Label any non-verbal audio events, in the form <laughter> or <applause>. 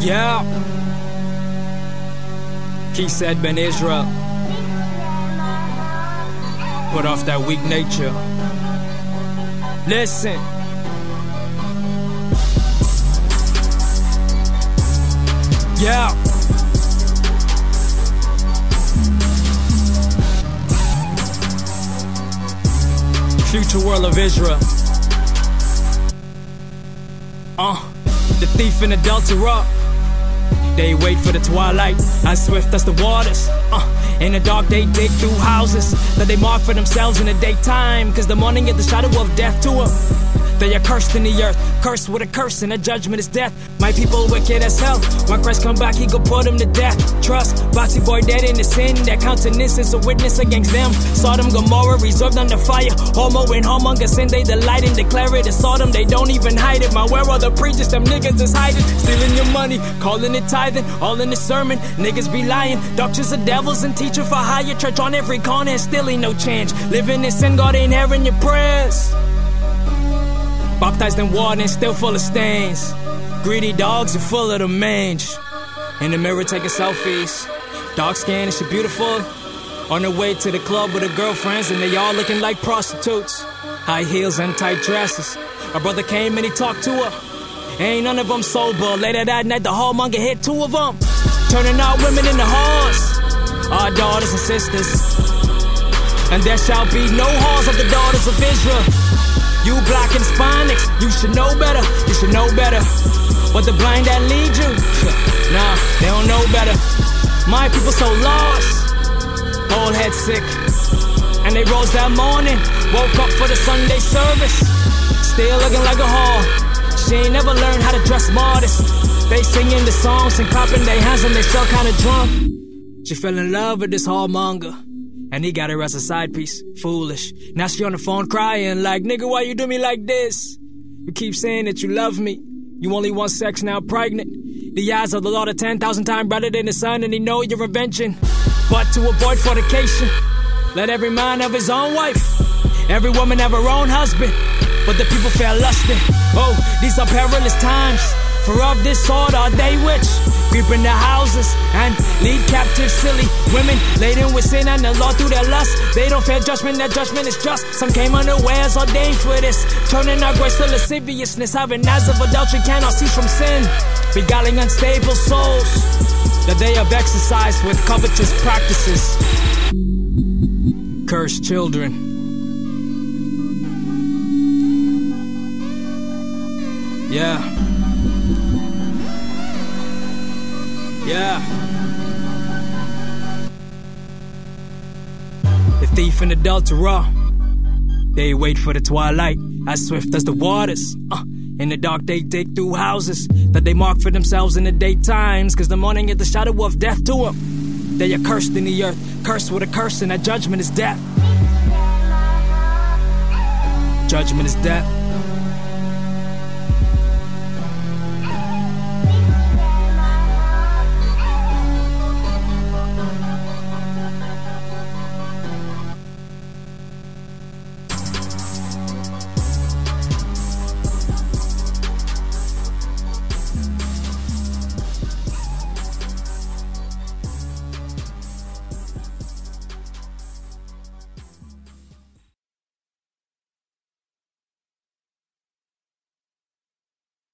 Yeah. He said Ben Israel. Put off that weak nature. Listen. Yeah. Future world of Israel. Uh, the thief and adulterer. They wait for the twilight, as swift as the waters. Uh, in the dark, they dig through houses that they mark for themselves in the daytime. Cause the morning is the shadow of death to them. They are cursed in the earth, cursed with a curse, and a judgment is death. My people wicked as hell. When Christ come back, he go put them to death. Trust, Boxy boy dead in the sin. That countenance is a witness against them. Sodom, Gomorrah, reserved under fire. Homo and homonger sin, they delight and declare it. It's Sodom, they don't even hide it. My where are the preachers? Them niggas is hiding, stealing your money, calling it tithing. All in the sermon, niggas be lying. Doctors are devils and teaching for hire church on every corner, still ain't no change. Living in sin, God ain't hearing your prayers. Baptized in water and still full of stains. Greedy dogs are full of the mange. In the mirror taking selfies. Dark skin and she beautiful. On her way to the club with her girlfriends and they all looking like prostitutes. High heels and tight dresses. Her brother came and he talked to her. Ain't none of them sober. Later that night, the whoremonger hit two of them. Turning our women into whores. Our daughters and sisters. And there shall be no whores of the daughters of Israel. You black and Hispanics, you should know better. You should know better. But the blind that lead you, <laughs> nah, they don't know better. My people so lost, whole head sick. And they rose that morning, woke up for the Sunday service. Still looking like a whore. She ain't never learned how to dress modest. They singing the songs and clapping their hands and they still kinda drunk. She fell in love with this whoremonger. And he got her as a side piece. Foolish. Now she on the phone crying, like, nigga, why you do me like this? You keep saying that you love me. You only want sex now pregnant. The eyes of the Lord are 10,000 times brighter than the sun, and he know your invention. But to avoid fornication, let every man have his own wife. Every woman have her own husband. But the people feel lusting. Oh, these are perilous times. For of this sort are they which creep in the houses and lead captive silly women laden with sin and the law through their lust. They don't fear judgment, their judgment is just. Some came unawares, ordained for this. Turning our grace to lasciviousness, having eyes of adultery cannot cease from sin. Beguiling unstable souls that they have exercised with covetous practices. Cursed children. Yeah. Yeah. The thief and adulterer. They wait for the twilight, as swift as the waters. Uh, in the dark, they dig through houses that they mark for themselves in the daytimes, cause the morning is the shadow of death to them. They are cursed in the earth, cursed with a curse, and that judgment is death. Judgment is death.